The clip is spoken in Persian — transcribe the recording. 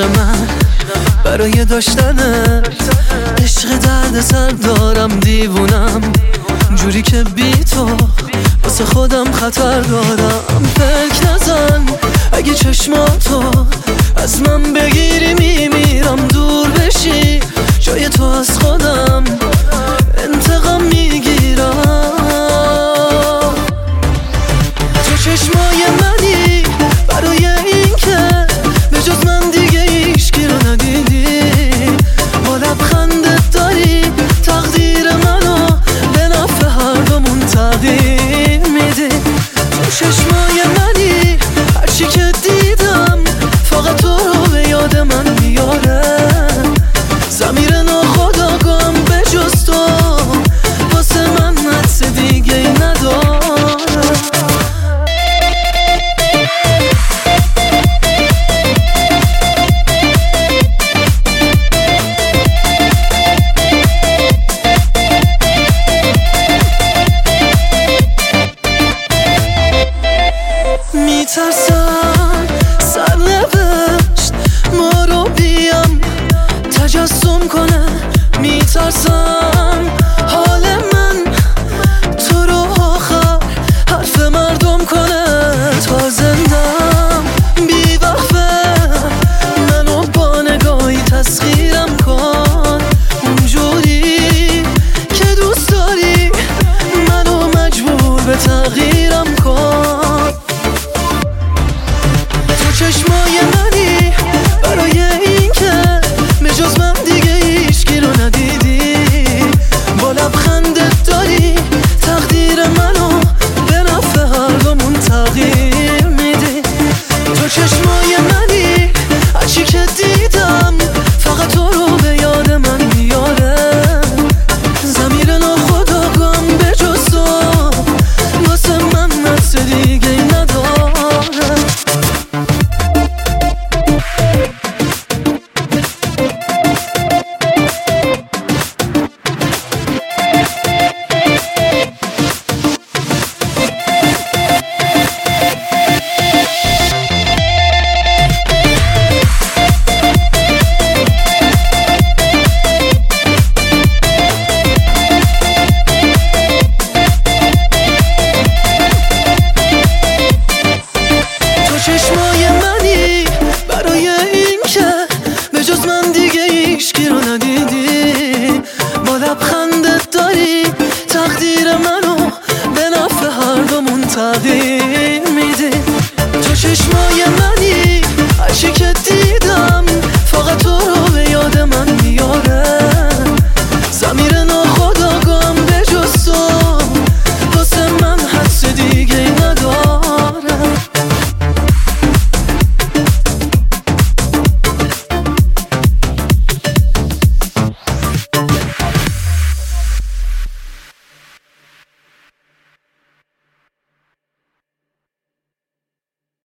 من برای داشتن عشق درد سر دارم دیوونم. جوری که بی تو واسه خودم خطر دارم. فکر نزن اگه چشماتو از من بگیری میمیرم. دور بشی جای تو از خودم انتقام می‌گیرم. تو چشمای منی برای